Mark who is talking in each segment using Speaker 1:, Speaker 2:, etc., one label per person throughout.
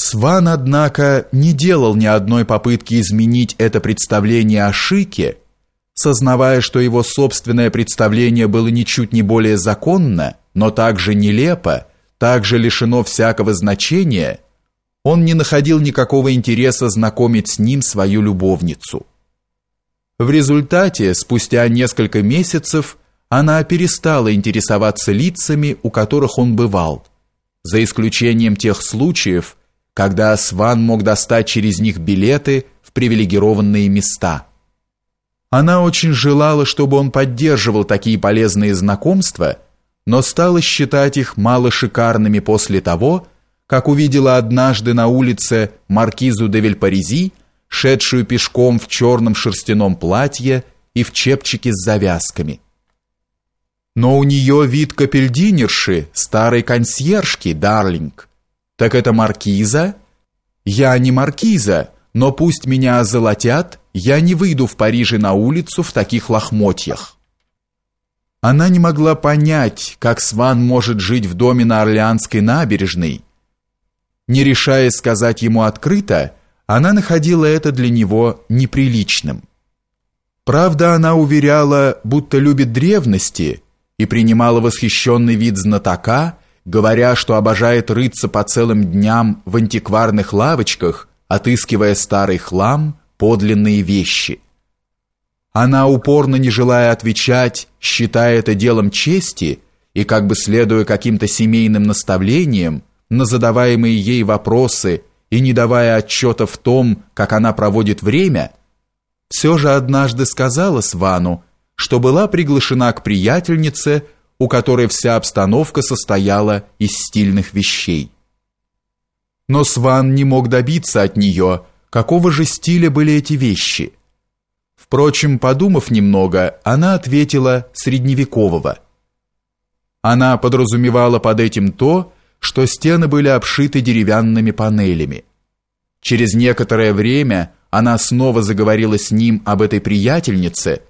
Speaker 1: Сван, однако, не делал ни одной попытки изменить это представление о Шике, сознавая, что его собственное представление было ничуть не более законно, но также нелепо, также лишено всякого значения, он не находил никакого интереса знакомить с ним свою любовницу. В результате, спустя несколько месяцев, она перестала интересоваться лицами, у которых он бывал, за исключением тех случаев, когда Сван мог достать через них билеты в привилегированные места. Она очень желала, чтобы он поддерживал такие полезные знакомства, но стала считать их мало шикарными после того, как увидела однажды на улице маркизу де Вильпаризи, шедшую пешком в черном шерстяном платье и в чепчике с завязками. Но у нее вид капельдинерши, старой консьержки, дарлинг. Так это маркиза? Я не маркиза, но пусть меня озолотят, я не выйду в Париже на улицу в таких лохмотьях. Она не могла понять, как Сван может жить в доме на Орлеанской набережной. Не решая сказать ему открыто, она находила это для него неприличным. Правда, она уверяла, будто любит древности, и принимала восхищенный вид знатока, говоря, что обожает рыться по целым дням в антикварных лавочках, отыскивая старый хлам, подлинные вещи. Она упорно не желая отвечать, считая это делом чести и как бы следуя каким-то семейным наставлениям на задаваемые ей вопросы и не давая отчета в том, как она проводит время, все же однажды сказала Свану, что была приглашена к приятельнице у которой вся обстановка состояла из стильных вещей. Но Сван не мог добиться от нее, какого же стиля были эти вещи. Впрочем, подумав немного, она ответила средневекового. Она подразумевала под этим то, что стены были обшиты деревянными панелями. Через некоторое время она снова заговорила с ним об этой приятельнице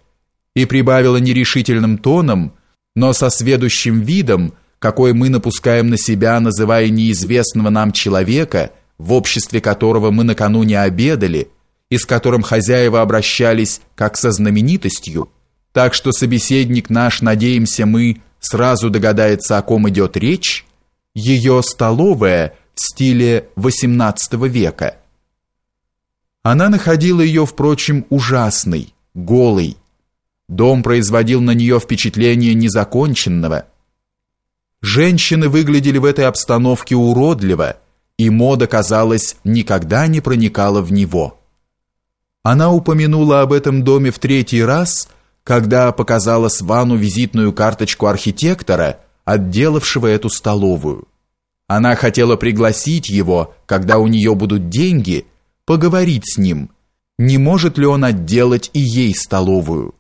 Speaker 1: и прибавила нерешительным тоном, но со сведущим видом, какой мы напускаем на себя, называя неизвестного нам человека, в обществе которого мы накануне обедали, и с которым хозяева обращались как со знаменитостью, так что собеседник наш, надеемся мы, сразу догадается, о ком идет речь, ее столовая в стиле XVIII века. Она находила ее, впрочем, ужасной, голой, Дом производил на нее впечатление незаконченного. Женщины выглядели в этой обстановке уродливо, и мода, казалось, никогда не проникала в него. Она упомянула об этом доме в третий раз, когда показала Свану визитную карточку архитектора, отделавшего эту столовую. Она хотела пригласить его, когда у нее будут деньги, поговорить с ним, не может ли он отделать и ей столовую.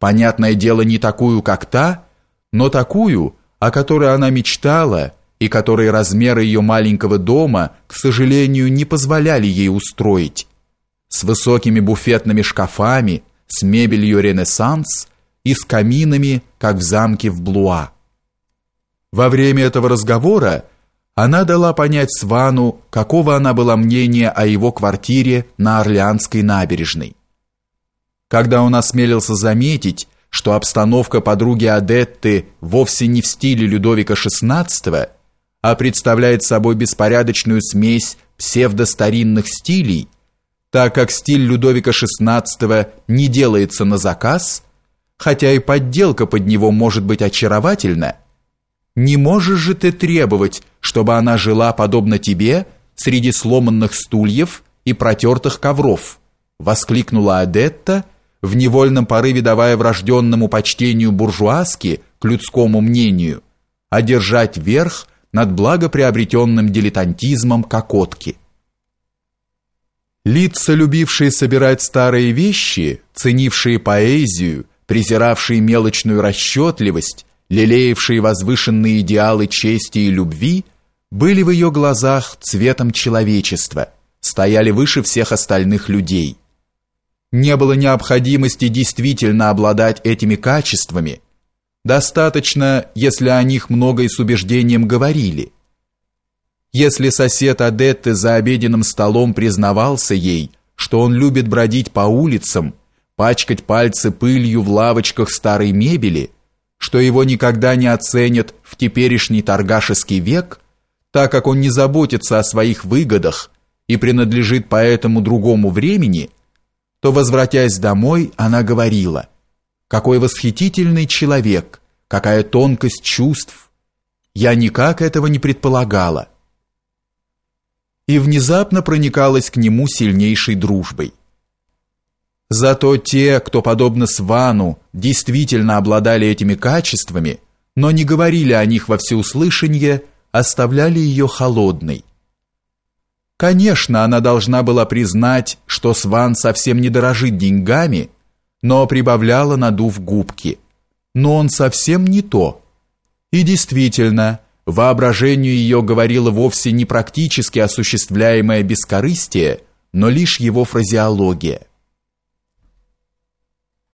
Speaker 1: Понятное дело, не такую, как та, но такую, о которой она мечтала и которой размеры ее маленького дома, к сожалению, не позволяли ей устроить. С высокими буфетными шкафами, с мебелью Ренессанс и с каминами, как в замке в Блуа. Во время этого разговора она дала понять Свану, какого она была мнения о его квартире на Орлеанской набережной. Когда он осмелился заметить, что обстановка подруги Адетты вовсе не в стиле Людовика XVI, а представляет собой беспорядочную смесь псевдостаринных стилей, так как стиль Людовика XVI не делается на заказ, хотя и подделка под него может быть очаровательна, не можешь же ты требовать, чтобы она жила подобно тебе среди сломанных стульев и протертых ковров, воскликнула Адетта, в невольном порыве давая врожденному почтению буржуазки к людскому мнению, одержать верх над благоприобретенным дилетантизмом кокотки. Лица, любившие собирать старые вещи, ценившие поэзию, презиравшие мелочную расчетливость, лелеявшие возвышенные идеалы чести и любви, были в ее глазах цветом человечества, стояли выше всех остальных людей не было необходимости действительно обладать этими качествами. Достаточно, если о них много и с убеждением говорили. Если сосед Адетты за обеденным столом признавался ей, что он любит бродить по улицам, пачкать пальцы пылью в лавочках старой мебели, что его никогда не оценят в теперешний торгашеский век, так как он не заботится о своих выгодах и принадлежит поэтому другому времени, то, возвратясь домой, она говорила, «Какой восхитительный человек, какая тонкость чувств! Я никак этого не предполагала» и внезапно проникалась к нему сильнейшей дружбой. Зато те, кто, подобно Свану, действительно обладали этими качествами, но не говорили о них во всеуслышание, оставляли ее холодной. Конечно, она должна была признать, что Сван совсем не дорожит деньгами, но прибавляла, надув губки. Но он совсем не то. И действительно, Воображению ее говорило вовсе не практически осуществляемое бескорыстие, но лишь его фразеология.